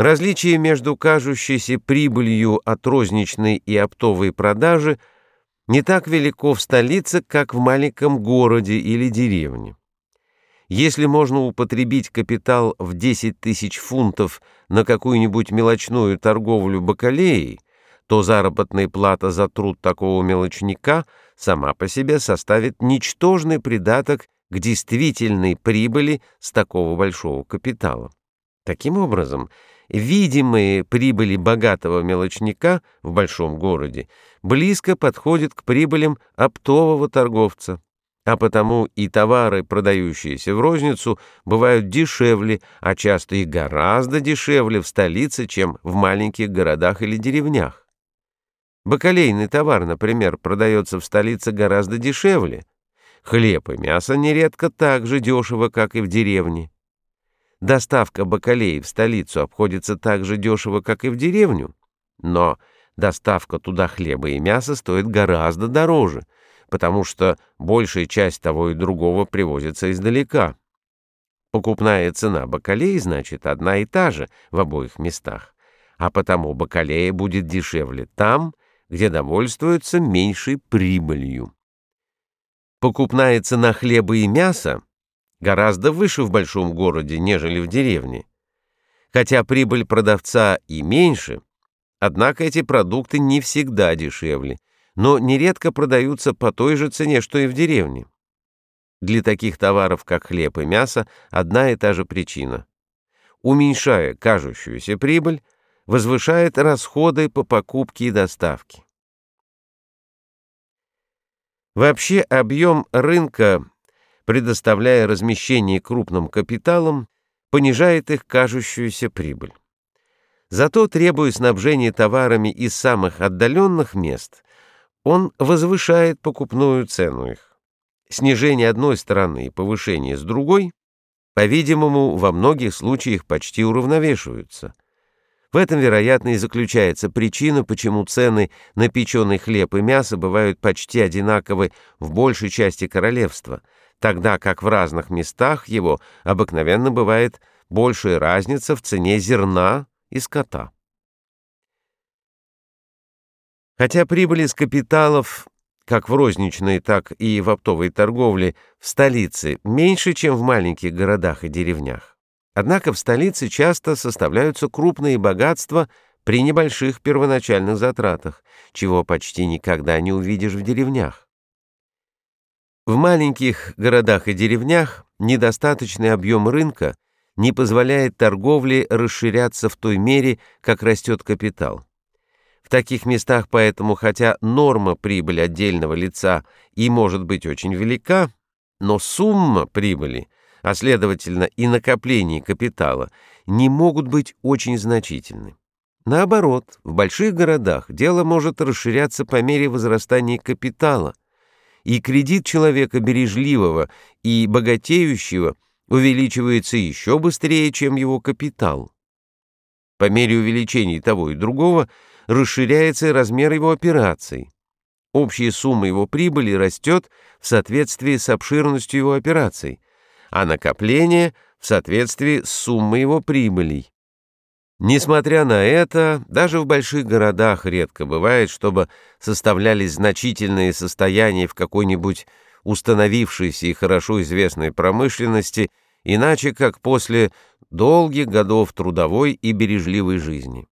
Различие между кажущейся прибылью от розничной и оптовой продажи не так велико в столице, как в маленьком городе или деревне. Если можно употребить капитал в 10 тысяч фунтов на какую-нибудь мелочную торговлю бакалеей, то заработная плата за труд такого мелочника сама по себе составит ничтожный придаток к действительной прибыли с такого большого капитала. Таким образом, видимые прибыли богатого мелочника в большом городе близко подходят к прибылям оптового торговца, а потому и товары, продающиеся в розницу, бывают дешевле, а часто и гораздо дешевле в столице, чем в маленьких городах или деревнях. Бакалейный товар, например, продается в столице гораздо дешевле. Хлеб и мясо нередко так же дешево, как и в деревне. Доставка бакалеи в столицу обходится так же дешево, как и в деревню, но доставка туда хлеба и мяса стоит гораздо дороже, потому что большая часть того и другого привозится издалека. Покупная цена бакалеи, значит, одна и та же в обоих местах, а потому бакалея будет дешевле там, где довольствуются меньшей прибылью. Покупная цена хлеба и мяса гораздо выше в большом городе, нежели в деревне. Хотя прибыль продавца и меньше, однако эти продукты не всегда дешевле, но нередко продаются по той же цене, что и в деревне. Для таких товаров, как хлеб и мясо, одна и та же причина. Уменьшая кажущуюся прибыль, возвышает расходы по покупке и доставке. Вообще объем рынка предоставляя размещение крупным капиталам, понижает их кажущуюся прибыль. Зато, требуя снабжения товарами из самых отдаленных мест, он возвышает покупную цену их. Снижение одной стороны и повышение с другой, по-видимому, во многих случаях почти уравновешиваются. В этом, вероятно, и заключается причина, почему цены на печеный хлеб и мясо бывают почти одинаковы в большей части королевства – тогда как в разных местах его обыкновенно бывает большая разница в цене зерна и скота. Хотя прибыли с капиталов, как в розничной, так и в оптовой торговле, в столице меньше, чем в маленьких городах и деревнях. Однако в столице часто составляются крупные богатства при небольших первоначальных затратах, чего почти никогда не увидишь в деревнях. В маленьких городах и деревнях недостаточный объем рынка не позволяет торговле расширяться в той мере, как растет капитал. В таких местах поэтому, хотя норма прибыли отдельного лица и может быть очень велика, но сумма прибыли, а следовательно и накопление капитала, не могут быть очень значительны. Наоборот, в больших городах дело может расширяться по мере возрастания капитала, и кредит человека бережливого и богатеющего увеличивается еще быстрее, чем его капитал. По мере увеличения того и другого расширяется размер его операций. Общая сумма его прибыли растет в соответствии с обширностью его операций, а накопление — в соответствии с суммой его прибылей. Несмотря на это, даже в больших городах редко бывает, чтобы составлялись значительные состояния в какой-нибудь установившейся и хорошо известной промышленности, иначе как после долгих годов трудовой и бережливой жизни.